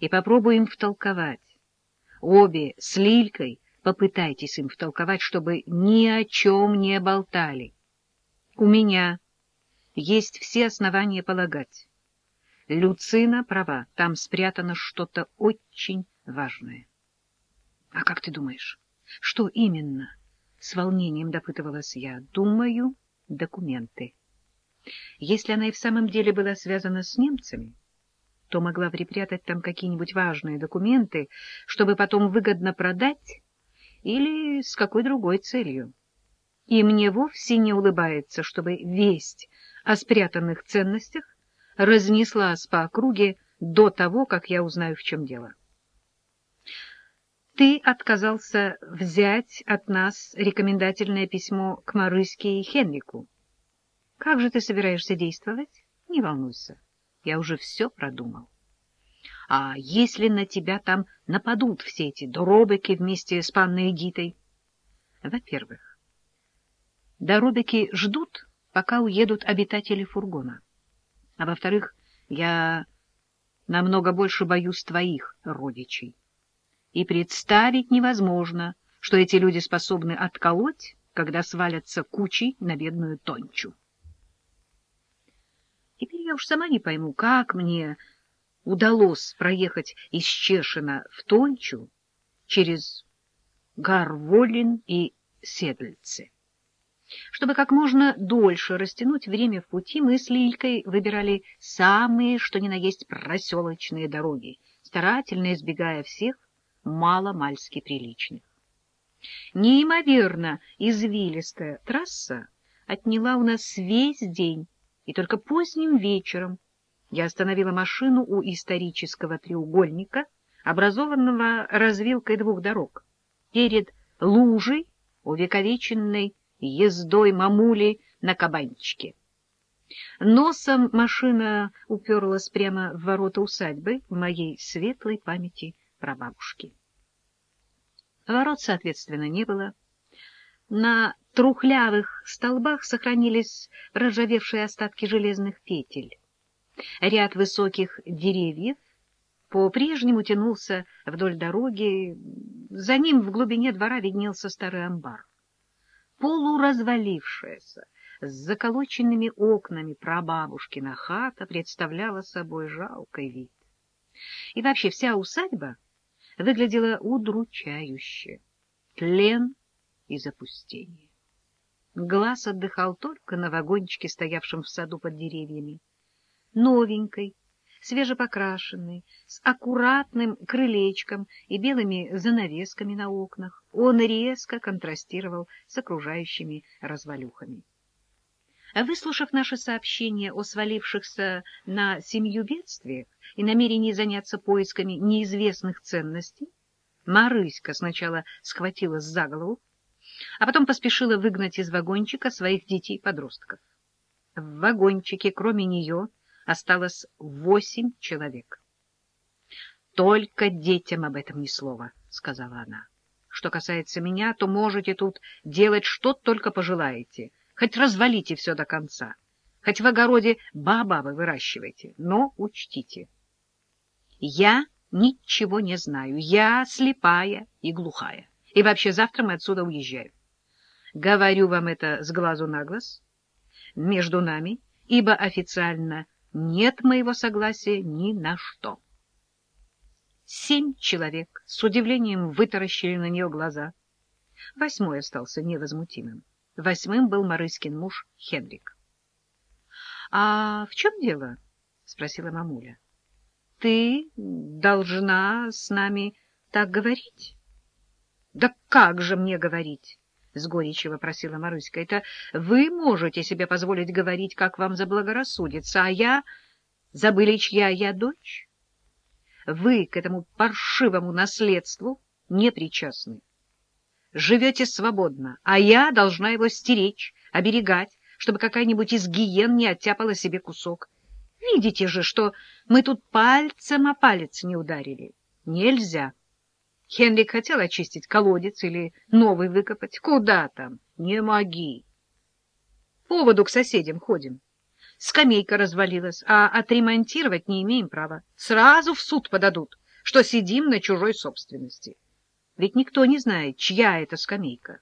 и попробую им втолковать. Обе с Лилькой попытайтесь им втолковать, чтобы ни о чем не болтали. У меня есть все основания полагать. Люцина права, там спрятано что-то очень важное. — А как ты думаешь, что именно? — с волнением допытывалась я. — Думаю, документы. Если она и в самом деле была связана с немцами, то могла припрятать там какие-нибудь важные документы, чтобы потом выгодно продать или с какой другой целью. И мне вовсе не улыбается, чтобы весть о спрятанных ценностях разнеслась по округе до того, как я узнаю, в чем дело. Ты отказался взять от нас рекомендательное письмо к Марыске и Хенрику. Как же ты собираешься действовать? Не волнуйся, я уже все продумал. А если на тебя там нападут все эти доробики вместе с панной Эдитой? Во-первых, доробики ждут, пока уедут обитатели фургона. А во-вторых, я намного больше боюсь твоих родичей. И представить невозможно, что эти люди способны отколоть, когда свалятся кучей на бедную Тончу. Теперь я уж сама не пойму, как мне удалось проехать из Чешина в Тончу через Гарволин и Седльце. Чтобы как можно дольше растянуть время в пути, мы с Лилькой выбирали самые, что ни на есть, проселочные дороги, старательно избегая всех мало-мальски приличных. Неимоверно извилистая трасса отняла у нас весь день, и только поздним вечером я остановила машину у исторического треугольника, образованного развилкой двух дорог, перед лужей, увековеченной ездой мамули на кабанчике. Носом машина уперлась прямо в ворота усадьбы в моей светлой памяти прабабушки. Ворот, соответственно, не было. На трухлявых столбах сохранились ржавевшие остатки железных петель. Ряд высоких деревьев по-прежнему тянулся вдоль дороги. За ним в глубине двора виднелся старый амбар. Полуразвалившаяся, с заколоченными окнами прабабушкина хата представляла собой жалкий вид. И вообще вся усадьба выглядела удручающе. Тлен и запустение. Глаз отдыхал только на вагончике, стоявшем в саду под деревьями новенькой, свежепокрашенный, с аккуратным крылечком и белыми занавесками на окнах, он резко контрастировал с окружающими развалюхами. Выслушав наше сообщение о свалившихся на семью бедствиях и намерении заняться поисками неизвестных ценностей, Марыська сначала схватилась за голову, а потом поспешила выгнать из вагончика своих детей-подростков. В вагончике, кроме нее, осталось восемь человек. — Только детям об этом ни слова, — сказала она. — Что касается меня, то можете тут делать что только пожелаете, хоть развалите все до конца, хоть в огороде баобабы выращивайте, но учтите. Я ничего не знаю, я слепая и глухая, и вообще завтра мы отсюда уезжаем. Говорю вам это с глазу на глаз, между нами, ибо официально нет моего согласия ни на что. Семь человек с удивлением вытаращили на нее глаза. Восьмой остался невозмутимым. Восьмым был Марыскин муж Хенрик. — А в чем дело? — спросила мамуля. — Ты должна с нами так говорить? — Да как же мне говорить? — с горечью вопросила Маруська. — Это вы можете себе позволить говорить, как вам заблагорассудится, а я... Забыли, чья я дочь? Вы к этому паршивому наследству не причастны. Живете свободно, а я должна его стеречь, оберегать, чтобы какая-нибудь из гиен не оттяпала себе кусок. Видите же, что мы тут пальцем о палец не ударили. Нельзя. Хенрик хотел очистить колодец или новый выкопать. Куда там? Не моги. Поводу к соседям ходим. Скамейка развалилась, а отремонтировать не имеем права. Сразу в суд подадут. что сидим на чужой собственности. Ведь никто не знает, чья это скамейка.